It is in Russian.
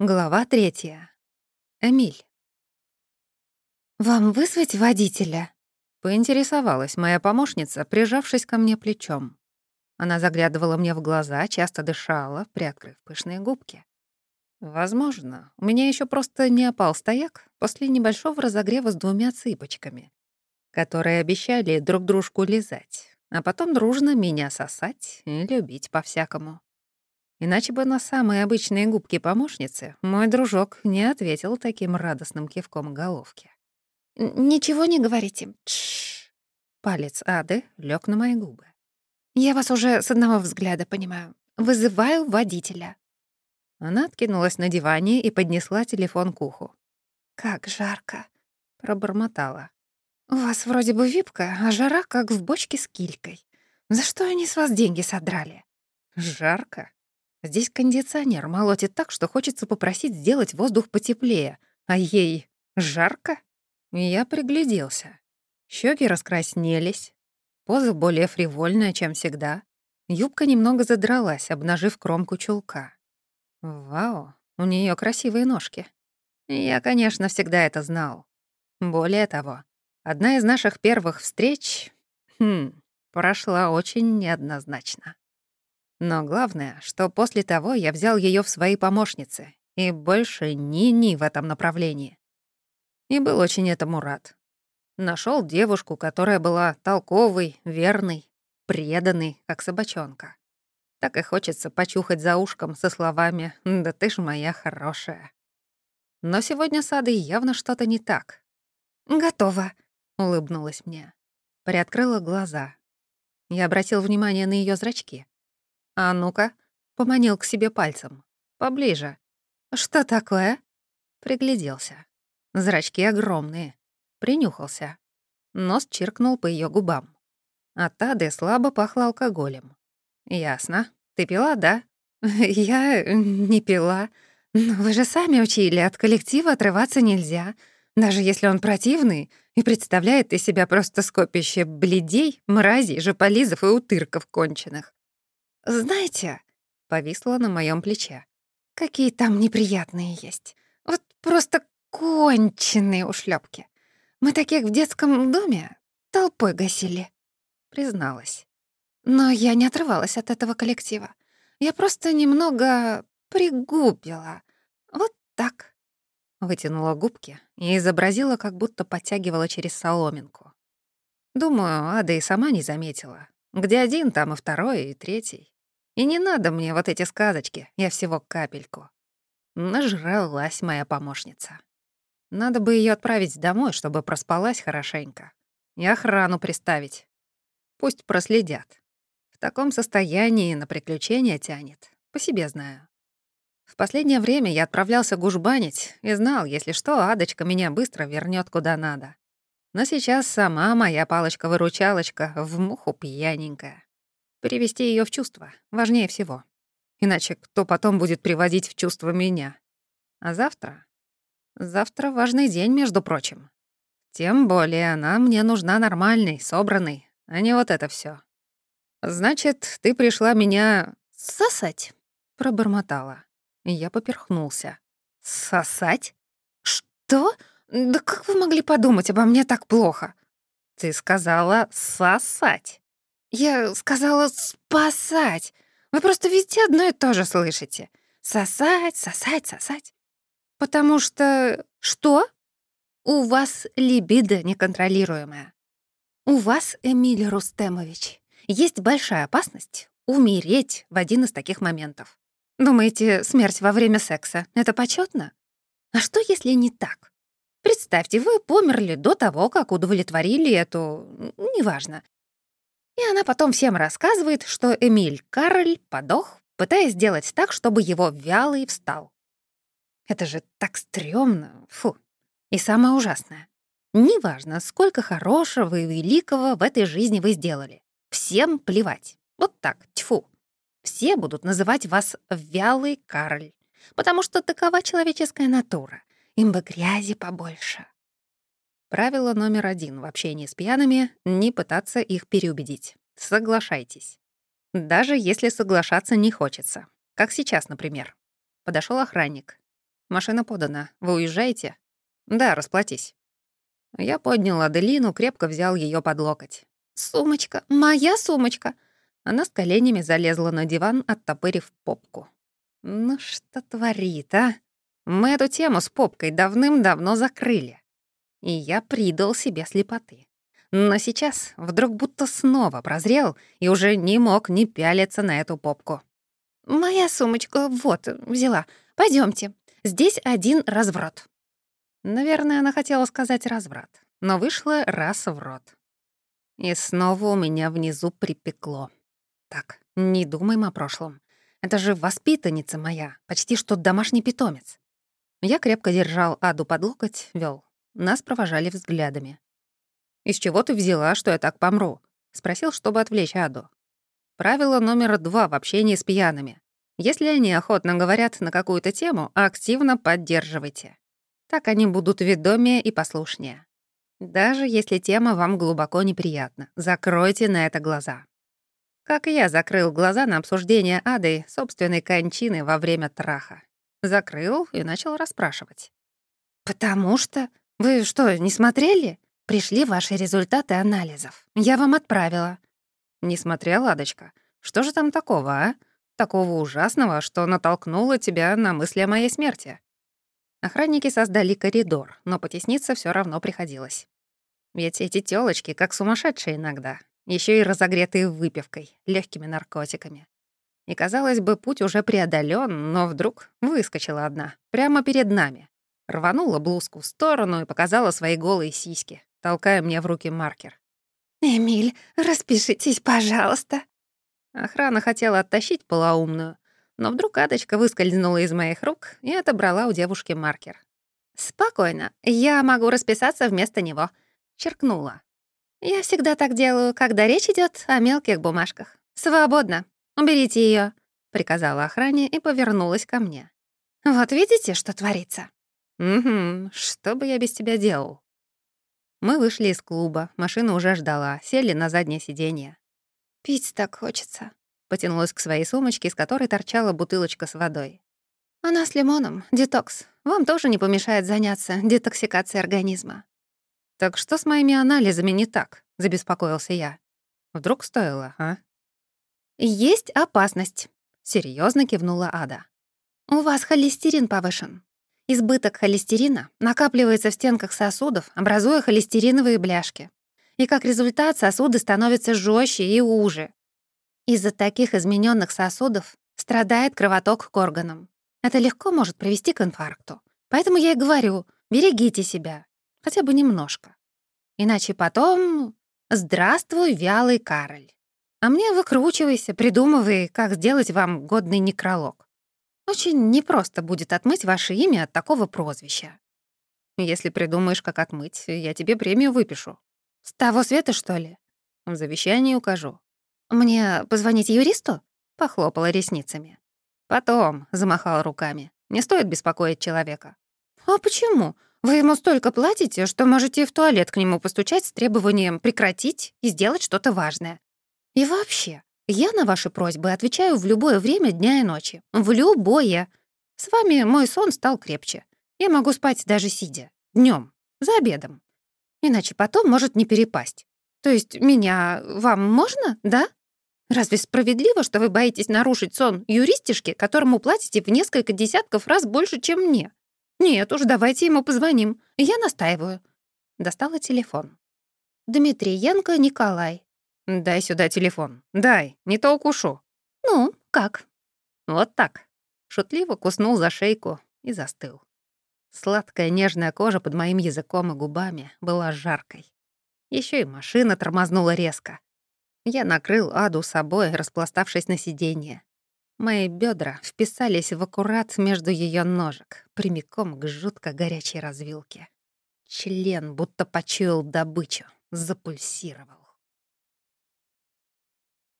Глава третья. Эмиль. «Вам вызвать водителя?» — поинтересовалась моя помощница, прижавшись ко мне плечом. Она заглядывала мне в глаза, часто дышала, приоткрыв пышные губки. Возможно, у меня еще просто не опал стояк после небольшого разогрева с двумя цыпочками, которые обещали друг дружку лизать, а потом дружно меня сосать и любить по-всякому. Иначе бы на самые обычные губки помощницы мой дружок не ответил таким радостным кивком головки. «Ничего не говорите. Тш. Палец Ады лег на мои губы. «Я вас уже с одного взгляда понимаю. Вызываю водителя». Она откинулась на диване и поднесла телефон к уху. «Как жарко!» — пробормотала. «У вас вроде бы випка, а жара как в бочке с килькой. За что они с вас деньги содрали?» «Жарко?» Здесь кондиционер молотит так, что хочется попросить сделать воздух потеплее, а ей жарко. Я пригляделся. Щеки раскраснелись, поза более фривольная, чем всегда. Юбка немного задралась, обнажив кромку чулка. Вау, у нее красивые ножки. Я, конечно, всегда это знал. Более того, одна из наших первых встреч хм, прошла очень неоднозначно. Но главное, что после того я взял ее в свои помощницы, и больше ни-ни в этом направлении. И был очень этому рад. Нашел девушку, которая была толковой, верной, преданной, как собачонка. Так и хочется почухать за ушком со словами «Да ты ж моя хорошая». Но сегодня с Адой явно что-то не так. «Готово», — улыбнулась мне. Приоткрыла глаза. Я обратил внимание на ее зрачки. «А ну-ка», — поманил к себе пальцем. «Поближе». «Что такое?» Пригляделся. Зрачки огромные. Принюхался. Нос чиркнул по ее губам. От Тады слабо пахло алкоголем. «Ясно. Ты пила, да?» «Я не пила. Но вы же сами учили, от коллектива отрываться нельзя. Даже если он противный и представляет из себя просто скопище бледей, мразей, жополизов и утырков конченых. «Знаете...» — повисла на моем плече. «Какие там неприятные есть. Вот просто конченые ушлепки. Мы таких в детском доме толпой гасили», — призналась. Но я не отрывалась от этого коллектива. Я просто немного пригубила. Вот так. Вытянула губки и изобразила, как будто подтягивала через соломинку. Думаю, Ада и сама не заметила. Где один, там и второй, и третий. И не надо мне вот эти сказочки, я всего капельку. Нажралась моя помощница. Надо бы ее отправить домой, чтобы проспалась хорошенько. И охрану приставить. Пусть проследят. В таком состоянии на приключения тянет. По себе знаю. В последнее время я отправлялся гужбанить и знал, если что, Адочка меня быстро вернет куда надо. Но сейчас сама моя палочка-выручалочка в муху пьяненькая. Привести ее в чувство важнее всего. Иначе кто потом будет приводить в чувство меня? А завтра? Завтра важный день, между прочим. Тем более она мне нужна нормальной, собранной, а не вот это все. «Значит, ты пришла меня сосать?» — пробормотала. Я поперхнулся. «Сосать? Что? Да как вы могли подумать обо мне так плохо?» «Ты сказала сосать». Я сказала спасать. Вы просто везде одно и то же слышите. Сосать, сосать, сосать. Потому что... Что? У вас либидо неконтролируемая. У вас, Эмиль Рустемович, есть большая опасность умереть в один из таких моментов. Думаете, смерть во время секса — это почетно? А что, если не так? Представьте, вы померли до того, как удовлетворили эту... неважно, и она потом всем рассказывает, что Эмиль Карль подох, пытаясь сделать так, чтобы его вялый встал. Это же так стрёмно. Фу. И самое ужасное. Неважно, сколько хорошего и великого в этой жизни вы сделали. Всем плевать. Вот так, тьфу. Все будут называть вас «вялый Карль», потому что такова человеческая натура. Им бы грязи побольше. Правило номер один в общении с пьяными — не пытаться их переубедить. Соглашайтесь. Даже если соглашаться не хочется. Как сейчас, например. Подошел охранник. машина подана. Вы уезжаете?» «Да, расплатись». Я поднял Аделину, крепко взял ее под локоть. «Сумочка! Моя сумочка!» Она с коленями залезла на диван, оттопырив попку. «Ну что творит, а? Мы эту тему с попкой давным-давно закрыли». И я придал себе слепоты. Но сейчас вдруг будто снова прозрел и уже не мог не пялиться на эту попку. «Моя сумочка, вот, взяла. Пойдемте. Здесь один разврат». Наверное, она хотела сказать «разврат», но вышло раз в рот. И снова у меня внизу припекло. Так, не думаем о прошлом. Это же воспитанница моя, почти что домашний питомец. Я крепко держал Аду под локоть, вел. Нас провожали взглядами. «Из чего ты взяла, что я так помру?» — спросил, чтобы отвлечь Аду. Правило номер два в общении с пьяными. Если они охотно говорят на какую-то тему, активно поддерживайте. Так они будут ведомее и послушнее. Даже если тема вам глубоко неприятна, закройте на это глаза. Как я закрыл глаза на обсуждение Адой собственной кончины во время траха. Закрыл и начал расспрашивать. «Потому что... Вы что, не смотрели? Пришли ваши результаты анализов. Я вам отправила. Не смотрел, Ладочка. Что же там такого, а? Такого ужасного, что натолкнуло тебя на мысли о моей смерти. Охранники создали коридор, но потесниться все равно приходилось. Ведь эти тёлочки как сумасшедшие иногда, еще и разогретые выпивкой, легкими наркотиками. И, казалось бы, путь уже преодолен, но вдруг выскочила одна, прямо перед нами. Рванула блузку в сторону и показала свои голые сиськи, толкая мне в руки маркер. «Эмиль, распишитесь, пожалуйста». Охрана хотела оттащить полоумную, но вдруг Адочка выскользнула из моих рук и отобрала у девушки маркер. «Спокойно, я могу расписаться вместо него», — черкнула. «Я всегда так делаю, когда речь идет о мелких бумажках. Свободно. Уберите ее, приказала охране и повернулась ко мне. «Вот видите, что творится?» «Угу, что бы я без тебя делал?» Мы вышли из клуба, машина уже ждала, сели на заднее сиденье. «Пить так хочется», — потянулась к своей сумочке, из которой торчала бутылочка с водой. «Она с лимоном, детокс. Вам тоже не помешает заняться детоксикацией организма». «Так что с моими анализами не так?» — забеспокоился я. «Вдруг стоило, а?» «Есть опасность», — серьезно кивнула Ада. «У вас холестерин повышен. Избыток холестерина накапливается в стенках сосудов, образуя холестериновые бляшки. И как результат сосуды становятся жестче и уже. Из-за таких измененных сосудов страдает кровоток к органам. Это легко может привести к инфаркту. Поэтому я и говорю, берегите себя. Хотя бы немножко. Иначе потом... Здравствуй, вялый Кароль. А мне выкручивайся, придумывай, как сделать вам годный некролог. Очень непросто будет отмыть ваше имя от такого прозвища. Если придумаешь, как отмыть, я тебе премию выпишу. С того света, что ли? В завещании укажу. Мне позвонить юристу? Похлопала ресницами. Потом замахал руками. Не стоит беспокоить человека. А почему? Вы ему столько платите, что можете в туалет к нему постучать с требованием прекратить и сделать что-то важное. И вообще, я на ваши просьбы отвечаю в любое время дня и ночи. В любое. С вами мой сон стал крепче. Я могу спать даже сидя. днем, За обедом. Иначе потом может не перепасть. То есть меня вам можно, да? Разве справедливо, что вы боитесь нарушить сон юристишки, которому платите в несколько десятков раз больше, чем мне? Нет уж, давайте ему позвоним. Я настаиваю. Достала телефон. Дмитриенко Николай. «Дай сюда телефон. Дай, не то укушу». «Ну, как?» «Вот так». Шутливо куснул за шейку и застыл. Сладкая нежная кожа под моим языком и губами была жаркой. Еще и машина тормознула резко. Я накрыл Аду собой, распластавшись на сиденье. Мои бедра вписались в аккурат между ее ножек, прямиком к жутко горячей развилке. Член будто почуял добычу, запульсировал.